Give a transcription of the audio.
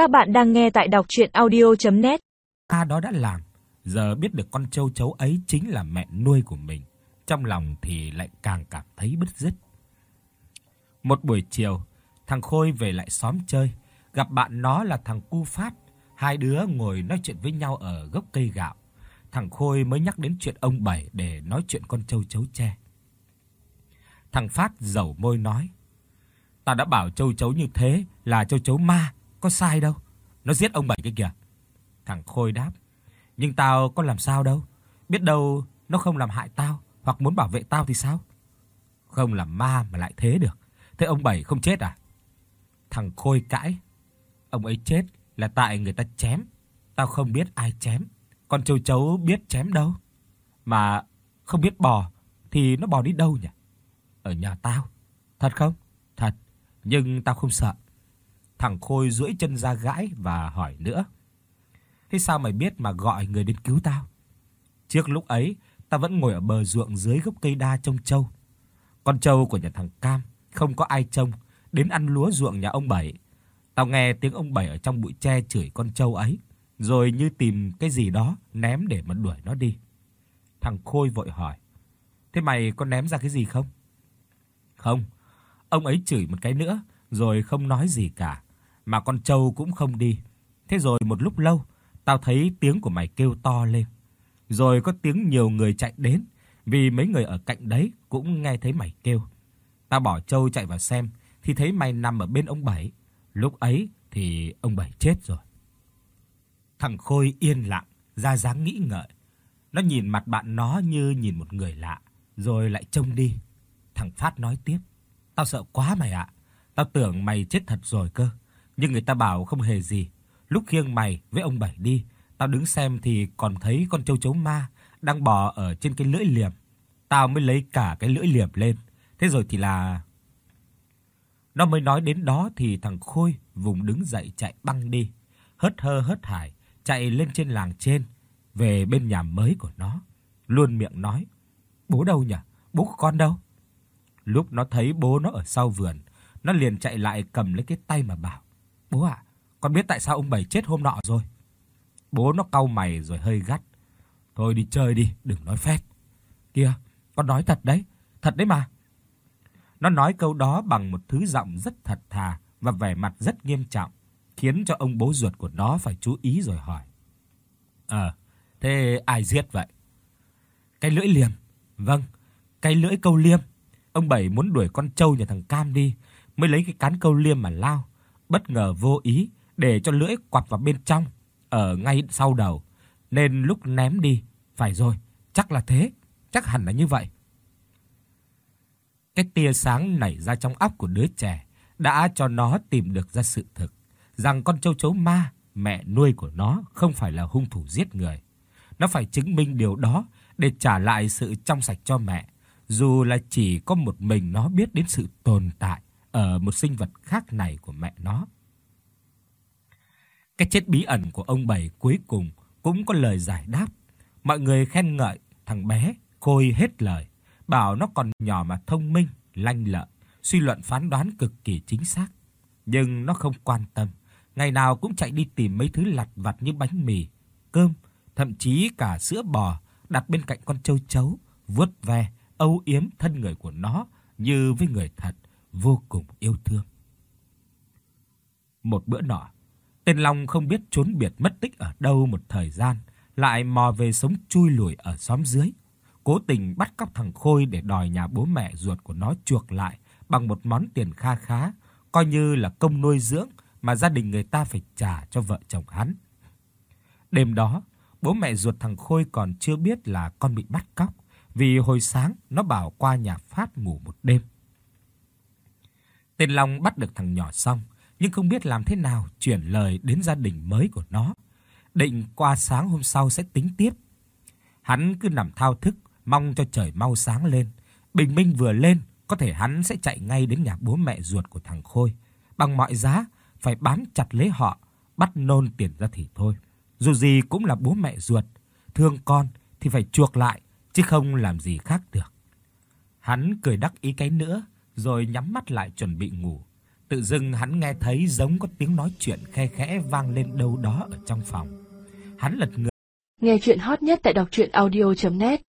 Các bạn đang nghe tại đọc audio net A đó đã làm, giờ biết được con châu chấu ấy chính là mẹ nuôi của mình, trong lòng thì lại càng cảm thấy bứt rứt. Một buổi chiều, thằng Khôi về lại xóm chơi, gặp bạn nó là thằng Cu Phát, hai đứa ngồi nói chuyện với nhau ở gốc cây gạo. Thằng Khôi mới nhắc đến chuyện ông Bảy để nói chuyện con châu chấu tre. Thằng Phát dầu môi nói: "ta đã bảo châu chấu như thế là châu chấu ma, có sai đâu. Nó giết ông Bảy cái kìa." Thằng Khôi đáp: "Nhưng tao có làm sao đâu, biết đâu nó không làm hại tao hoặc muốn bảo vệ tao thì sao? Không làm ma mà lại thế được. Thế ông Bảy không chết à?" Thằng Khôi cãi: "Ông ấy chết là tại người ta chém, tao không biết ai chém, con châu chấu biết chém đâu. Mà không biết bò thì nó bò đi đâu nhỉ?" "Ở nhà tao." "Thật không?" "Thật, nhưng tao không sợ." Thằng Khôi duỗi chân ra gãi và hỏi nữa. "Thế sao mày biết mà gọi người đến cứu tao?" Trước lúc ấy, tao vẫn ngồi ở bờ ruộng dưới gốc cây đa trông trâu. Con trâu của nhà thằng Cam không có ai trông, đến ăn lúa ruộng nhà ông Bảy. Tao nghe tiếng ông Bảy ở trong bụi tre chửi con trâu ấy, rồi như tìm cái gì đó ném để mà đuổi nó đi. Thằng Khôi vội hỏi: "Thế mày có ném ra cái gì không?" "Không." Ông ấy chửi một cái nữa rồi không nói gì cả, mà con trâu cũng không đi. Thế rồi một lúc lâu, tao thấy tiếng của mày kêu to lên. Rồi có tiếng nhiều người chạy đến, vì mấy người ở cạnh đấy cũng nghe thấy mày kêu. Tao bỏ trâu chạy vào xem thì thấy mày nằm ở bên ông Bảy. Lúc ấy thì ông Bảy chết rồi. Thằng Khôi yên lặng, ra dáng nghĩ ngợi. Nó nhìn mặt bạn nó như nhìn một người lạ, rồi lại trông đi. Thằng Phát nói tiếp: "Tao sợ quá mày ạ. Tao tưởng mày chết thật rồi cơ, nhưng người ta bảo không hề gì. Lúc khiêng mày với ông Bảy đi, tao đứng xem thì còn thấy con châu chấu ma đang bò ở trên cái lưỡi liềm. Tao mới lấy cả cái lưỡi liềm lên. Thế rồi thì là Nó mới nói đến đó thì thằng Khôi vùng đứng dậy chạy băng đi, hớt hơ hớt hải chạy lên trên làng trên về bên nhà mới của nó, luôn miệng nói: "Bố đâu nhỉ? Bố của con đâu?" Lúc nó thấy bố nó ở sau vườn, nó liền chạy lại cầm lấy cái tay mà bảo: "Bố ạ, con biết tại sao ông Bảy chết hôm nọ rồi." Bố nó cau mày rồi hơi gắt: "Thôi đi chơi đi, đừng nói phét." kia con nói thật đấy, thật đấy mà." Nó nói câu đó bằng một thứ giọng rất thật thà và vẻ mặt rất nghiêm trọng, khiến cho ông bố ruột của nó phải chú ý rồi hỏi: "Ờ, thế ai giết vậy?" "Cái lưỡi liềm." "Vâng, cái lưỡi câu liêm. Ông Bảy muốn đuổi con trâu nhà thằng Cam đi, mới lấy cái cán câu liêm mà lao, bất ngờ vô ý để cho lưỡi quặp vào bên trong ở ngay sau đầu, nên lúc ném đi, phải rồi, chắc là thế, chắc hẳn là như vậy. Cái tia sáng nảy ra trong óc của đứa trẻ đã cho nó tìm được ra sự thực rằng con châu chấu ma, mẹ nuôi của nó không phải là hung thủ giết người. Nó phải chứng minh điều đó để trả lại sự trong sạch cho mẹ, dù là chỉ có một mình nó biết đến sự tồn tại ở một sinh vật khác này của mẹ nó. Cái chết bí ẩn của ông Bảy cuối cùng cũng có lời giải đáp. Mọi người khen ngợi thằng bé Khôi hết lời, bảo nó còn nhỏ mà thông minh, lanh lợi, suy luận phán đoán cực kỳ chính xác. Nhưng nó không quan tâm, ngày nào cũng chạy đi tìm mấy thứ lặt vặt như bánh mì, cơm, thậm chí cả sữa bò đặt bên cạnh con trâu chấu, vuốt ve, âu yếm thân người của nó như với người thật, vô cùng yêu thương. Một bữa nọ, Tên Long không biết trốn biệt mất tích ở đâu một thời gian, lại mò về sống chui lủi ở xóm dưới, cố tình bắt cóc thằng Khôi để đòi nhà bố mẹ ruột của nó chuộc lại bằng một món tiền kha khá, coi như là công nuôi dưỡng mà gia đình người ta phải trả cho vợ chồng hắn. Đêm đó, bố mẹ ruột thằng Khôi còn chưa biết là con bị bắt cóc, vì hồi sáng nó bảo qua nhà Phát ngủ một đêm. Tên Long bắt được thằng nhỏ xong, nhưng không biết làm thế nào chuyển lời đến gia đình mới của nó. Định qua sáng hôm sau sẽ tính tiếp. Hắn cứ nằm thao thức, mong cho trời mau sáng lên. Bình minh vừa lên, có thể hắn sẽ chạy ngay đến nhà bố mẹ ruột của thằng Khôi, bằng mọi giá phải bám chặt lấy họ, bắt nôn tiền ra thì thôi. Dù gì cũng là bố mẹ ruột, thương con thì phải chuộc lại, chứ không làm gì khác được. Hắn cười đắc ý cái nữa, rồi nhắm mắt lại chuẩn bị ngủ Tự dưng hắn nghe thấy giống có tiếng nói chuyện khe khẽ vang lên đâu đó ở trong phòng. Hắn lật ngửa. Nghe truyện hot nhất tại doctruyenaudio.net